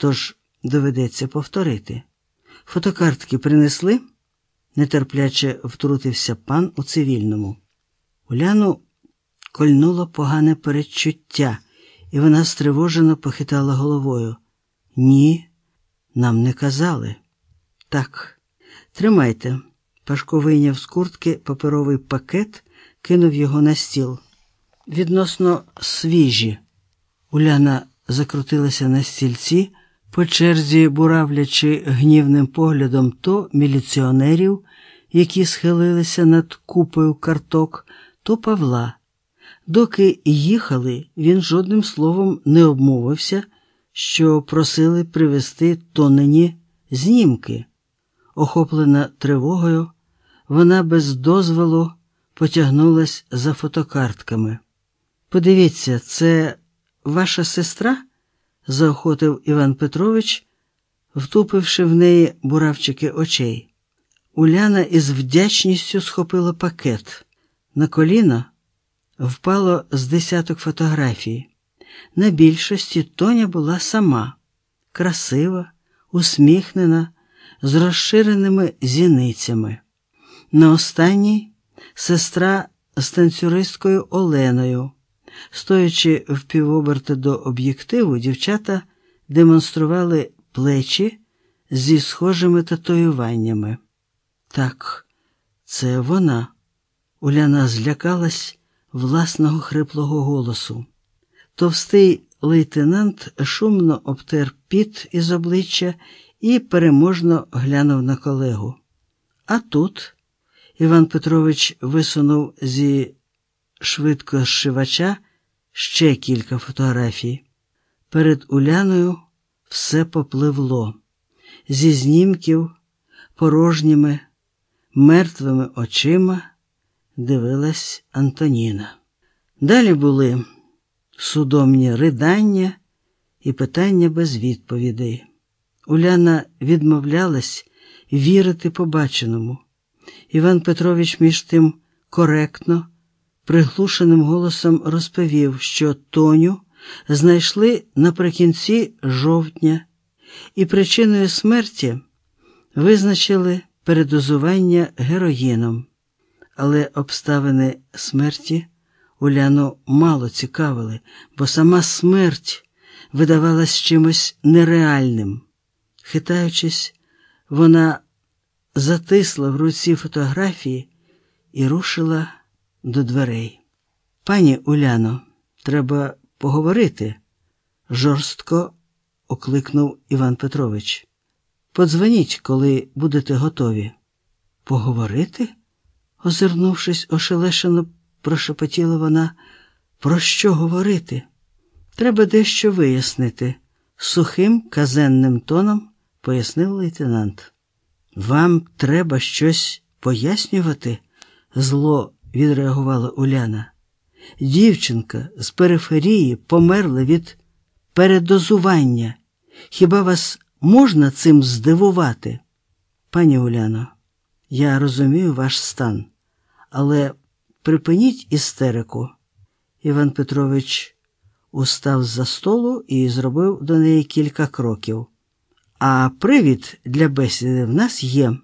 тож доведеться повторити. Фотокартки принесли, нетерпляче втрутився пан у цивільному. Уляну кольнуло погане передчуття, і вона стривожено похитала головою. Ні, нам не казали. Так, тримайте. Пашко вийняв з куртки паперовий пакет, кинув його на стіл. Відносно свіжі. Уляна закрутилася на стільці, по черзі буравлячи гнівним поглядом то міліціонерів, які схилилися над купою карток, то Павла. Доки їхали, він жодним словом не обмовився, що просили привезти тонені знімки. Охоплена тривогою, вона без дозволу потягнулась за фотокартками. Подивіться, це ваша сестра? Заохотив Іван Петрович, втупивши в неї буравчики очей. Уляна із вдячністю схопила пакет. На коліно впало з десяток фотографій. На більшості Тоня була сама, красива, усміхнена, з розширеними зіницями. На останній сестра з танцюристкою Оленою. Стоячи в півоберта до об'єктиву, дівчата демонстрували плечі зі схожими татуюваннями. Так, це вона. Уляна злякалась власного хриплого голосу. Товстий лейтенант шумно обтер піт із обличчя і переможно глянув на колегу. А тут Іван Петрович висунув зі швидко зшивача ще кілька фотографій. Перед Уляною все попливло. Зі знімків порожніми, мертвими очима дивилась Антоніна. Далі були судомні ридання і питання без відповідей. Уляна відмовлялась вірити побаченому. Іван Петрович між тим коректно, приглушеним голосом розповів, що Тоню знайшли наприкінці жовтня, і причиною смерті визначили передозування героїном. Але обставини смерті Уляну мало цікавили, бо сама смерть видавалась чимось нереальним. Хитаючись, вона затисла в руці фотографії і рушила до дверей. Пані Уляно, треба поговорити, жорстко окликнув Іван Петрович. Подзвоніть, коли будете готові. Поговорити? озирнувшись, ошелешено прошепотіла вона. Про що говорити? Треба дещо вияснити, сухим казенним тоном пояснив лейтенант. Вам треба щось пояснювати? зло відреагувала Уляна. Дівчинка з периферії померла від передозування. Хіба вас можна цим здивувати? Пані Уляно, я розумію ваш стан, але припиніть істерику. Іван Петрович устав за столу і зробив до неї кілька кроків. А привід для бесіди в нас є.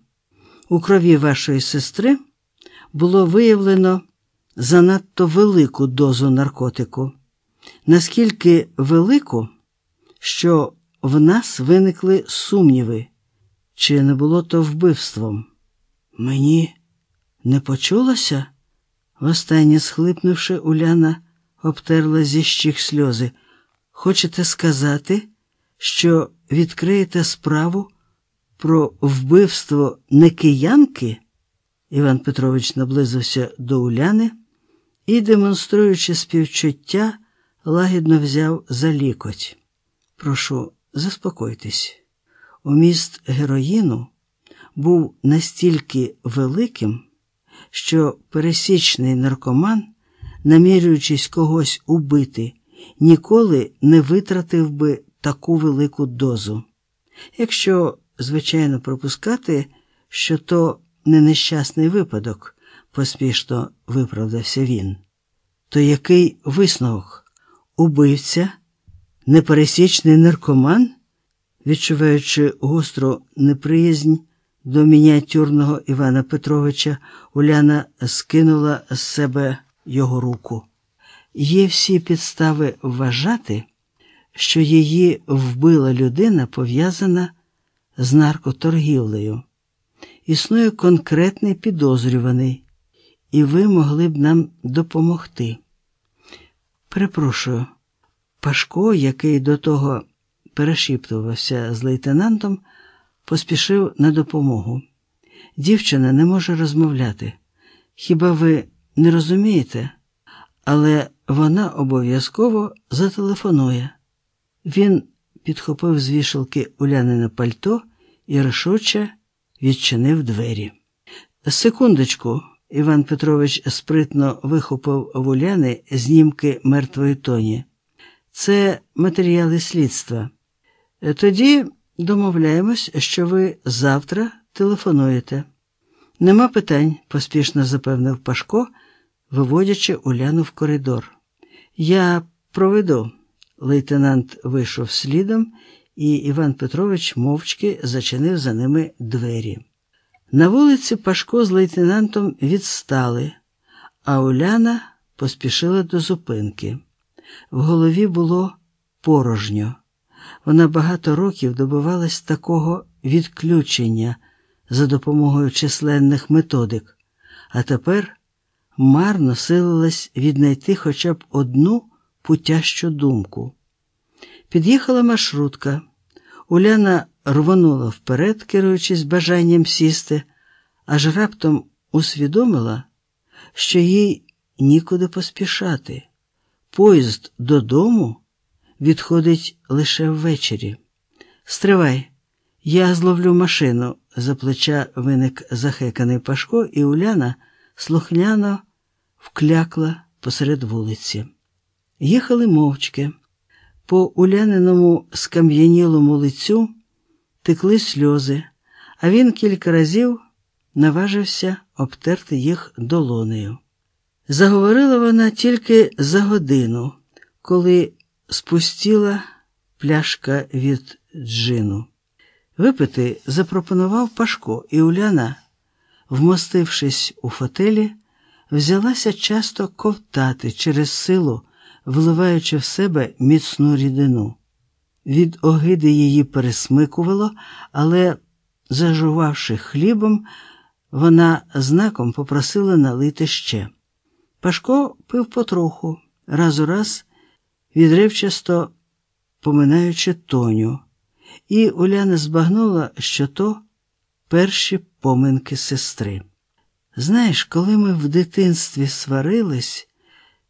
У крові вашої сестри було виявлено занадто велику дозу наркотику, наскільки велику, що в нас виникли сумніви, чи не було то вбивством. Мені не почулося? Востаннє схлипнувши, Уляна обтерла зі щих сльози. Хочете сказати, що відкриєте справу про вбивство не киянки? Іван Петрович наблизився до Уляни і, демонструючи співчуття, лагідно взяв за лікоть. Прошу, заспокойтесь. Уміст героїну був настільки великим, що пересічний наркоман, намірюючись когось убити, ніколи не витратив би таку велику дозу. Якщо, звичайно, пропускати, що то не нещасний випадок, поспішно виправдався він, то який висновок? Убивця, непересічний наркоман? Відчуваючи гостру неприязнь до мініатюрного Івана Петровича, Уляна скинула з себе його руку. Є всі підстави вважати, що її вбила людина, пов'язана з наркоторгівлею. Існує конкретний підозрюваний, і ви могли б нам допомогти. Перепрошую, Пашко, який до того перешіптувався з лейтенантом, поспішив на допомогу. Дівчина не може розмовляти. Хіба ви не розумієте? Але вона обов'язково зателефонує. Він підхопив з вішалки Улянине пальто і рішуче відчинив двері. Секундочку, Іван Петрович спритно вихопив в Уляни знімки мертвої тоні. Це матеріали слідства. Тоді домовляємось, що ви завтра телефонуєте. Нема питань, поспішно запевнив Пашко, виводячи Уляну в коридор. Я проведу. Лейтенант вийшов слідом, і Іван Петрович мовчки зачинив за ними двері. На вулиці Пашко з лейтенантом відстали, а Уляна поспішила до зупинки. В голові було порожньо. Вона багато років добивалась такого відключення за допомогою численних методик, а тепер марно силилась віднайти хоча б одну путящу думку. Під'їхала маршрутка. Уляна рвонула вперед, керуючись бажанням сісти, аж раптом усвідомила, що їй нікуди поспішати. Поїзд додому відходить лише ввечері. Стривай, я зловлю машину. За плеча виник захеканий Пашко, і Уляна слухняно вклякла посеред вулиці. Їхали мовчки. По уляниному скам'янілому лицю текли сльози, а він кілька разів наважився обтерти їх долонею. Заговорила вона тільки за годину, коли спустіла пляшка від джину. Випити запропонував Пашко, і Уляна, вмостившись у фотелі, взялася часто ковтати через силу, вливаючи в себе міцну рідину. Від огиди її пересмикувало, але, зажувавши хлібом, вона знаком попросила налити ще. Пашко пив потроху, раз у раз відривчасто поминаючи тоню, і Уляна збагнула, що то перші поминки сестри. Знаєш, коли ми в дитинстві сварились,